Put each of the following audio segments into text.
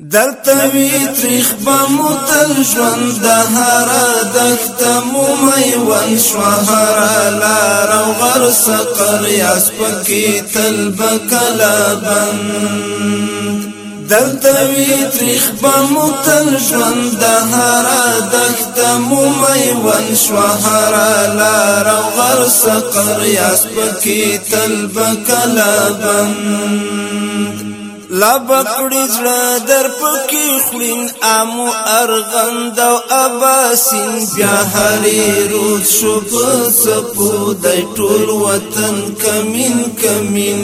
دلتا وی تریخ به متل ژوند د هر دښته مو میوند شو هر لار او غر سقر یاس پکې تل بکلا بند دلته وی تریخ به متل مو میوند شو هر غر سقر یاس پکې تل بکلا بند لبکړی زړه در پکې خلین امو ارغند او اباسین بیا هرې روز شو په سپو د ټول وطن کمین کمین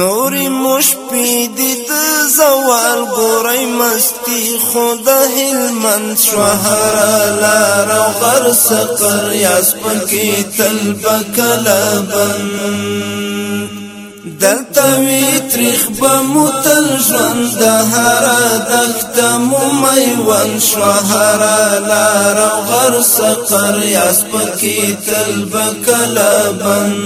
نوری مشپی دید زوال گوری مستی خود هلمن شوهر لار و غر سقر یاسپکی تلبک لبن دلته وی تریخ به متل ژوند د هر دښت مو میوان شهر لار غر سقر یاس پکې تل بکلا بند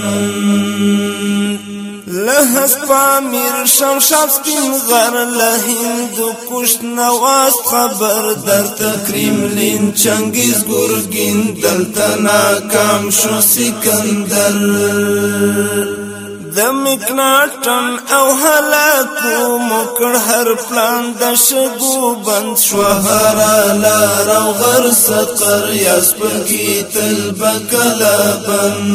لهس پامیر شم شب سپین غر لهندو کش نواز خبر در تکریم لین چنگیز گرگین دلتا ناکام شو سکندر د مکناټن او هلاکو مکر هر پلان دشگو بند شو هر لار رو غر سقر یاس پکې تل بکلا بند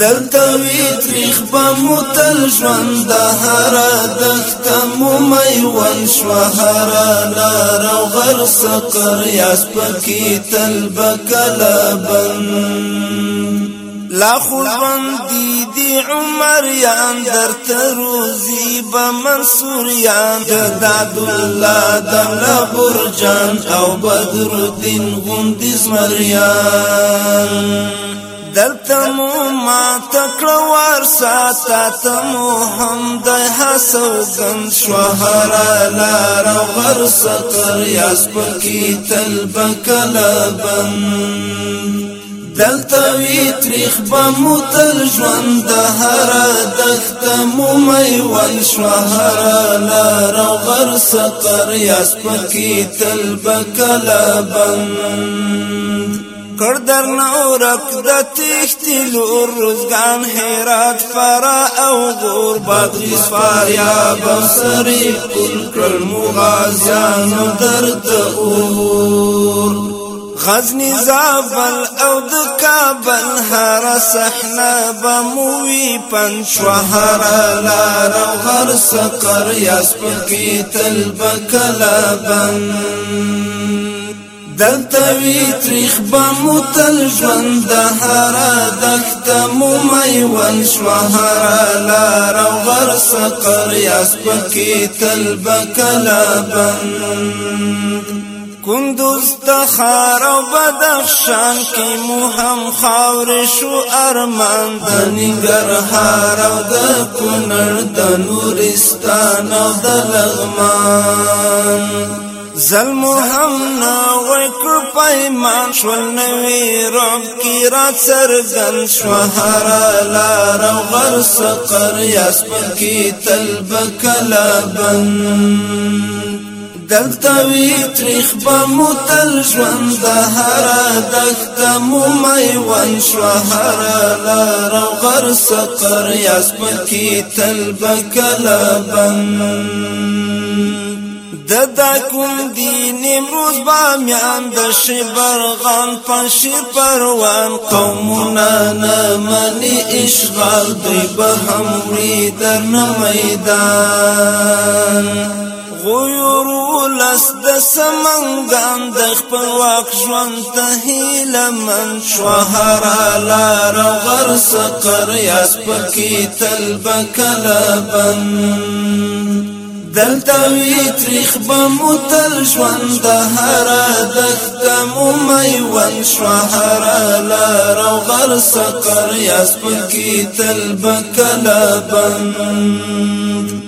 دل توی تریخ با متل ده هر دخت مو میون شو هر لار رو غر سقر یاس پکې تل بکلا بند لا خوبان دی دی عمر یان در تروزی با منصور یان داد الله دمنا برجان او بدر الدین غندز مریان دلته مو ما تکړوار ساته تمو هم د حسو غن شوهر لار غر سقر یاس پکې تل بکلا بند دلته وی تریخ به مو تل ژوند هر دخته مو میوان شو هر لار غر سقر یاس پکی تل بکلا بند کر در نو رک د تختی لور روزگان حیرات فرا او غور بدر سواریا بصری کل کل مغازیان درد اور غزنی زابل او د کابل هر صحنه بموي پنځه هر لار او هر سقر یاس پکې تل بکلا بن دلتوی تریخ بمو تل ژوند هر دخت مو میون شوهر لا رو او هر سقر یاس پکې تل بکلا بن کندوز د خار او بدخشان کې مو هم خاور شو ارمان د ننګرهار او د کونړ د نورستان او د لغمان ظلم هم نا وکړ پایمان شول نوې رب کی را سرګن شوهر لار غر سقر یاس پکې تل بکلا بند دلته وی تریخ به مو تل ژوند هر دښته مو میوان شو هر لار غر سقر یاس پکې تل بکلا بند ددا کوم دین امروز با میان د شبرغان پش پروان قومنا نمنی اشغال دی به هم در میدان غيور ولس د سمنګان د خپلواک ژوند ته هیله من شهر لار غر سقر یاس پکې تل بکلا بند دلته وی تاریخ به متل ژوند د هر دخته مو میون شهر لار او غر سقر یاس پکې تل بکلا بند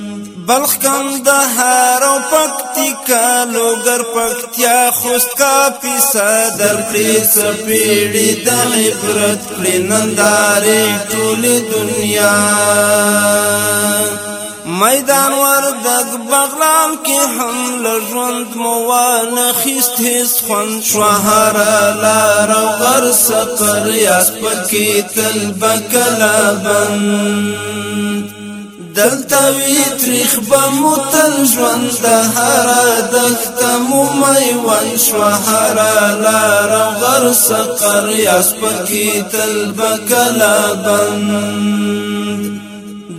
بلخ کندهار او پکتیکا لوګر پکتیا خوست کا پیسا در پری سپیړی د عبرت پرنندارې ټول دنیا میدان وردګ بغلان کې هم لژوند موان خست هیڅ خوان شوهر لار غر سفر یاس پکې تل بکلا بند دلتا وی تریخ با متل ژوند هر دخت مو مې وای شو هر لار غر سقر یاس پکې تل بکلا بند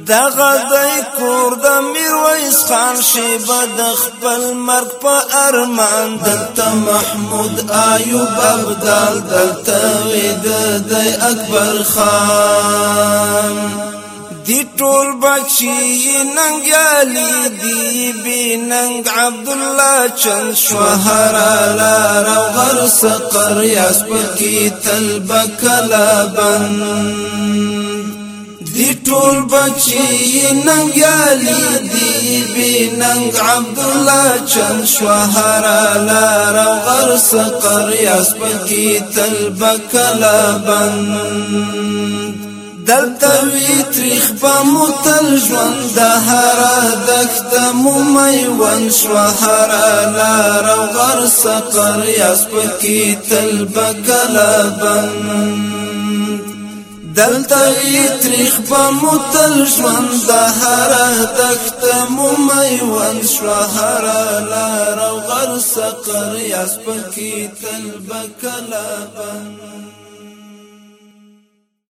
دغه دای کور د میرویس خان شی بد خپل مرګ په ارمان دلته محمود ایوب ابدال دلته وې د اکبر خان دی ټول بچی ننګیالی دی بی ننګ عبد الله چن شوهر لار غر سقر یاس پکی تل بکلا بند دی ټول بچی ننګیالی دی بی ننګ عبد الله چن شوهر لار غر سقر یاس پکی تل بکلا بند دلته وی تریخ په متل ژوند د هر دښت مومي ون شو هر لار غر سقر یاس پکې تل بکلا بند دلته وی تریخ په متل ژوند د هر دښت مومي ون شو هر لار غر سقر یاس پکې تل بکلا بند